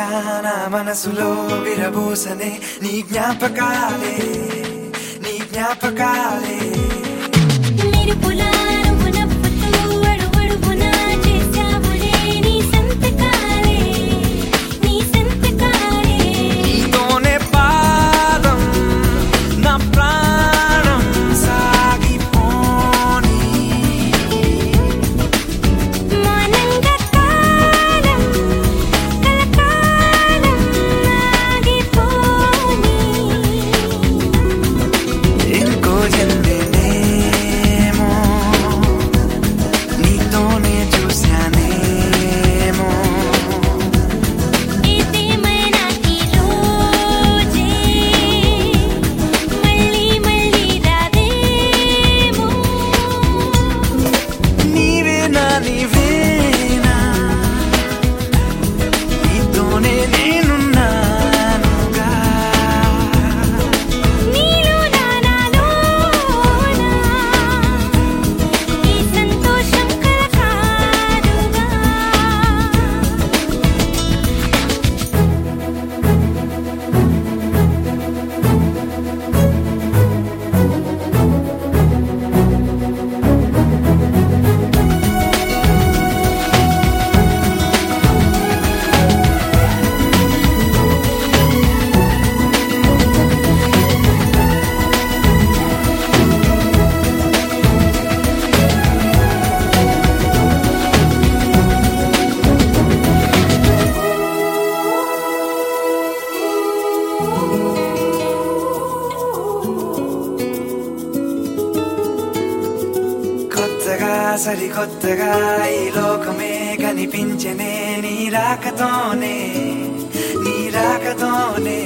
ఉండగా నా మనసులో విరబూసనే నీ జ్ఞాపకాలే నీ జ్ఞాపకాలే. నిరుపులా సరికొత్తగా ఈ లోకమే కనిపించనే నీ రాకతోనే నీ రాకతోనే.